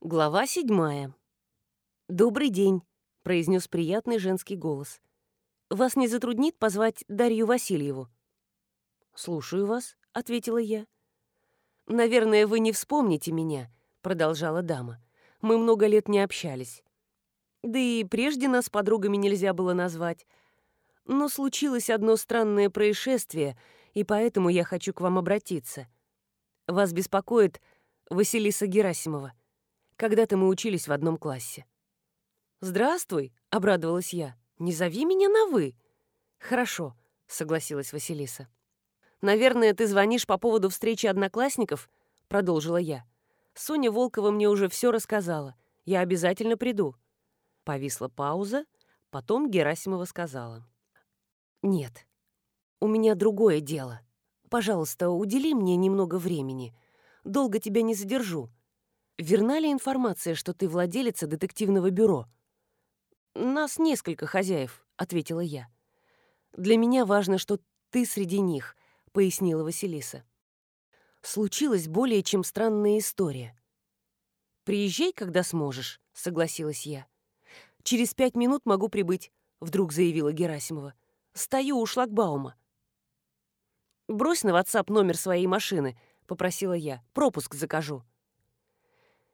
Глава седьмая. «Добрый день», — произнес приятный женский голос. «Вас не затруднит позвать Дарью Васильеву?» «Слушаю вас», — ответила я. «Наверное, вы не вспомните меня», — продолжала дама. «Мы много лет не общались. Да и прежде нас подругами нельзя было назвать. Но случилось одно странное происшествие, и поэтому я хочу к вам обратиться. Вас беспокоит Василиса Герасимова. Когда-то мы учились в одном классе. «Здравствуй», — обрадовалась я. «Не зови меня на «вы». «Хорошо», — согласилась Василиса. «Наверное, ты звонишь по поводу встречи одноклассников?» — продолжила я. «Соня Волкова мне уже все рассказала. Я обязательно приду». Повисла пауза, потом Герасимова сказала. «Нет, у меня другое дело. Пожалуйста, удели мне немного времени. Долго тебя не задержу. Верна ли информация, что ты владелица детективного бюро? Нас несколько хозяев, ответила я. Для меня важно, что ты среди них, пояснила Василиса. Случилась более чем странная история. Приезжай, когда сможешь, согласилась я. Через пять минут могу прибыть, вдруг заявила Герасимова. Стою у шлагбаума. «Брось на WhatsApp номер своей машины», — попросила я. «Пропуск закажу».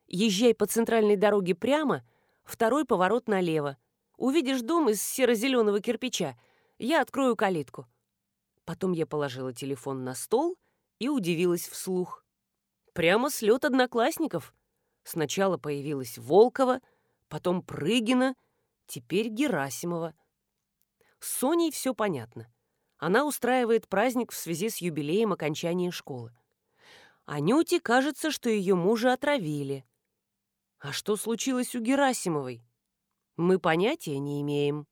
Езжай по центральной дороге прямо, второй поворот налево. Увидишь дом из серо-зеленого кирпича. Я открою калитку». Потом я положила телефон на стол и удивилась вслух. Прямо слет одноклассников. Сначала появилась Волкова, потом Прыгина, теперь Герасимова. С Соней все понятно. Она устраивает праздник в связи с юбилеем окончания школы. Анюте кажется, что ее мужа отравили. А что случилось у Герасимовой? Мы понятия не имеем.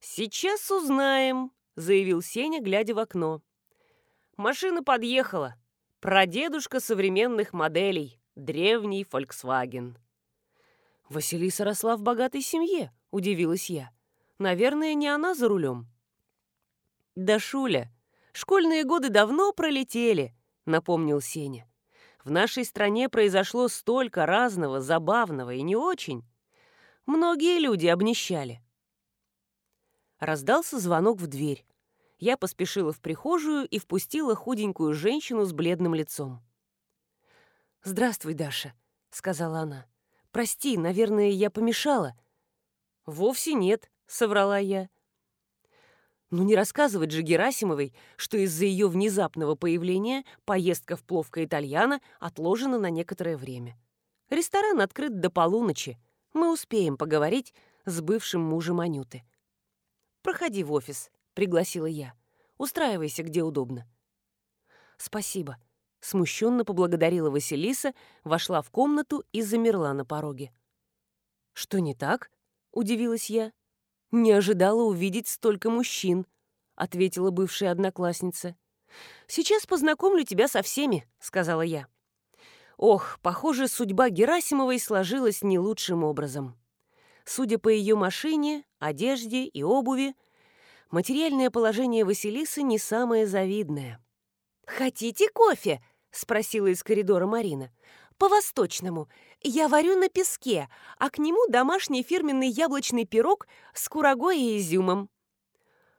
Сейчас узнаем, заявил Сеня, глядя в окно. Машина подъехала. Прадедушка современных моделей. Древний Volkswagen. Василиса росла в богатой семье, удивилась я. Наверное, не она за рулем. Да, Шуля, школьные годы давно пролетели, напомнил Сеня. В нашей стране произошло столько разного, забавного и не очень. Многие люди обнищали. Раздался звонок в дверь. Я поспешила в прихожую и впустила худенькую женщину с бледным лицом. «Здравствуй, Даша», — сказала она. «Прости, наверное, я помешала». «Вовсе нет», — соврала я. Ну не рассказывать же Герасимовой, что из-за ее внезапного появления поездка в Пловка-Итальяна отложена на некоторое время. Ресторан открыт до полуночи. Мы успеем поговорить с бывшим мужем Анюты. «Проходи в офис», — пригласила я. «Устраивайся, где удобно». «Спасибо», — смущенно поблагодарила Василиса, вошла в комнату и замерла на пороге. «Что не так?» — удивилась я. «Не ожидала увидеть столько мужчин», — ответила бывшая одноклассница. «Сейчас познакомлю тебя со всеми», — сказала я. Ох, похоже, судьба Герасимовой сложилась не лучшим образом. Судя по ее машине, одежде и обуви, материальное положение Василисы не самое завидное. «Хотите кофе?» — спросила из коридора Марина. По-восточному. Я варю на песке, а к нему домашний фирменный яблочный пирог с курагой и изюмом.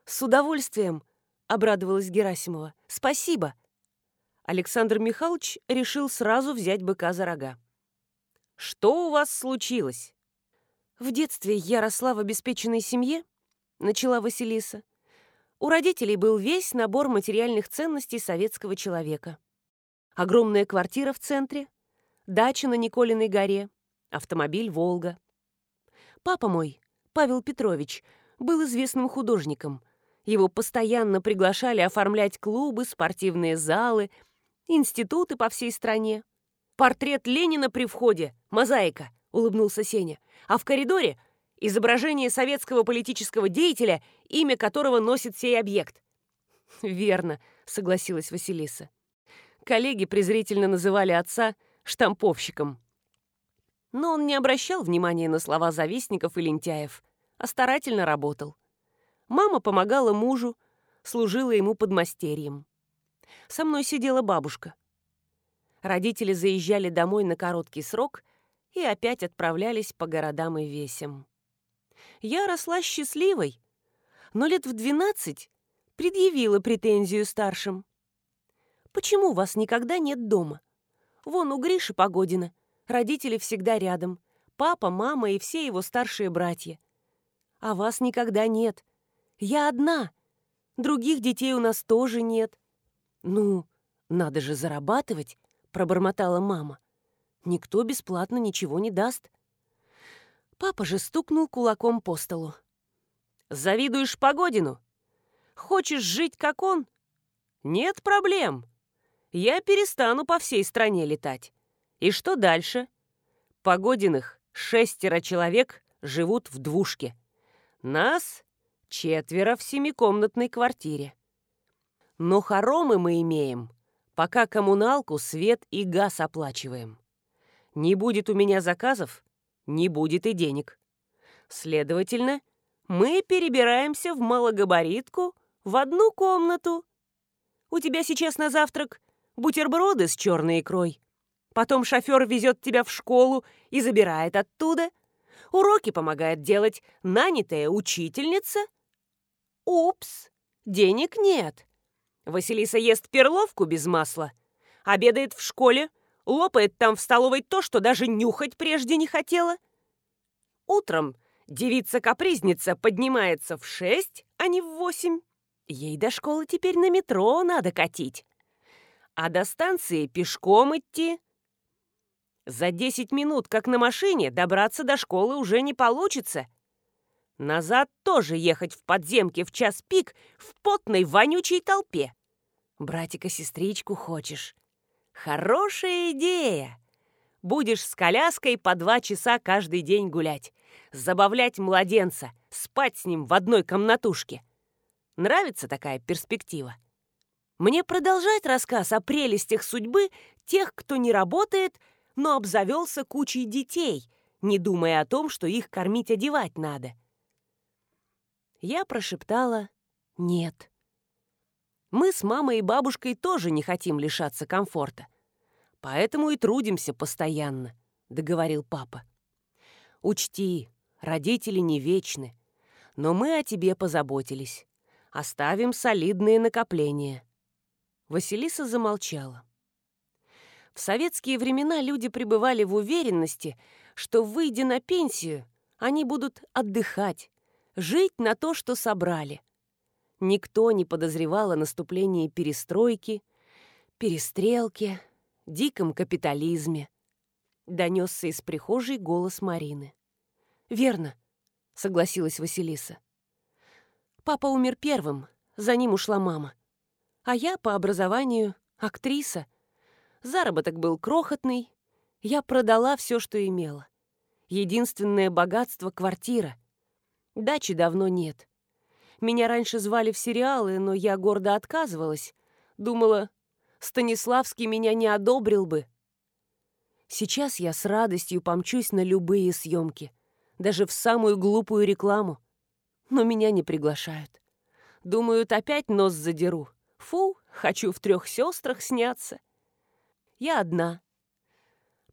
С удовольствием, обрадовалась Герасимова. Спасибо. Александр Михайлович решил сразу взять быка за рога. Что у вас случилось? В детстве я росла в обеспеченной семье, начала Василиса. У родителей был весь набор материальных ценностей советского человека. Огромная квартира в центре, дача на Николиной горе, автомобиль «Волга». Папа мой, Павел Петрович, был известным художником. Его постоянно приглашали оформлять клубы, спортивные залы, институты по всей стране. «Портрет Ленина при входе, мозаика», — улыбнулся Сеня. «А в коридоре изображение советского политического деятеля, имя которого носит сей объект». «Верно», — согласилась Василиса. Коллеги презрительно называли отца штамповщиком. Но он не обращал внимания на слова завистников и лентяев, а старательно работал. Мама помогала мужу, служила ему подмастерьем. Со мной сидела бабушка. Родители заезжали домой на короткий срок, и опять отправлялись по городам и весям. Я росла счастливой, но лет в двенадцать предъявила претензию старшим. «Почему вас никогда нет дома? Вон у Гриши Погодина, родители всегда рядом, папа, мама и все его старшие братья. А вас никогда нет. Я одна. Других детей у нас тоже нет. Ну, надо же зарабатывать, пробормотала мама. Никто бесплатно ничего не даст. Папа же стукнул кулаком по столу. «Завидуешь Погодину? Хочешь жить, как он? Нет проблем. Я перестану по всей стране летать. И что дальше? Погодиных шестеро человек живут в двушке. Нас четверо в семикомнатной квартире. Но хоромы мы имеем, пока коммуналку, свет и газ оплачиваем. Не будет у меня заказов, не будет и денег. Следовательно, мы перебираемся в малогабаритку в одну комнату. У тебя сейчас на завтрак бутерброды с черной икрой. Потом шофер везет тебя в школу и забирает оттуда. Уроки помогает делать нанятая учительница. Упс, денег нет. Василиса ест перловку без масла, обедает в школе, лопает там в столовой то, что даже нюхать прежде не хотела. Утром девица-капризница поднимается в шесть, а не в восемь. Ей до школы теперь на метро надо катить. А до станции пешком идти. За десять минут, как на машине, добраться до школы уже не получится. Назад тоже ехать в подземке в час пик в потной вонючей толпе. Братика-сестричку хочешь? Хорошая идея! Будешь с коляской по два часа каждый день гулять, забавлять младенца, спать с ним в одной комнатушке. Нравится такая перспектива? Мне продолжать рассказ о прелестях судьбы тех, кто не работает, но обзавелся кучей детей, не думая о том, что их кормить-одевать надо. Я прошептала «нет». Мы с мамой и бабушкой тоже не хотим лишаться комфорта. Поэтому и трудимся постоянно, договорил папа. Учти, родители не вечны, но мы о тебе позаботились. Оставим солидные накопления. Василиса замолчала. В советские времена люди пребывали в уверенности, что, выйдя на пенсию, они будут отдыхать, жить на то, что собрали – Никто не подозревал о наступлении перестройки, перестрелки, диком капитализме. Донесся из прихожей голос Марины. «Верно», — согласилась Василиса. «Папа умер первым, за ним ушла мама. А я по образованию актриса. Заработок был крохотный. Я продала все, что имела. Единственное богатство — квартира. Дачи давно нет. Меня раньше звали в сериалы, но я гордо отказывалась. Думала, Станиславский меня не одобрил бы. Сейчас я с радостью помчусь на любые съемки, даже в самую глупую рекламу. Но меня не приглашают. Думают, опять нос задеру. Фу, хочу в трех сестрах сняться. Я одна.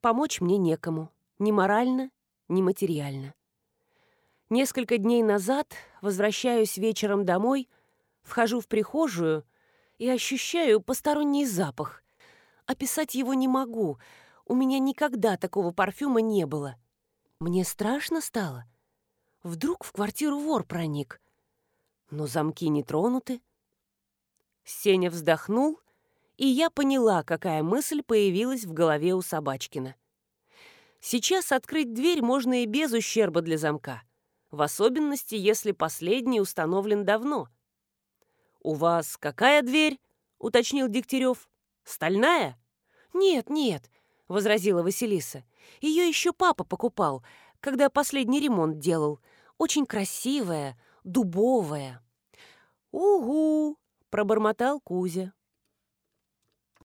Помочь мне некому. Ни морально, ни материально. Несколько дней назад возвращаюсь вечером домой, вхожу в прихожую и ощущаю посторонний запах. Описать его не могу, у меня никогда такого парфюма не было. Мне страшно стало. Вдруг в квартиру вор проник. Но замки не тронуты. Сеня вздохнул, и я поняла, какая мысль появилась в голове у Собачкина. Сейчас открыть дверь можно и без ущерба для замка в особенности, если последний установлен давно. «У вас какая дверь?» — уточнил Дегтярев. «Стальная?» «Нет, нет», — возразила Василиса. «Ее еще папа покупал, когда последний ремонт делал. Очень красивая, дубовая». «Угу!» — пробормотал Кузя.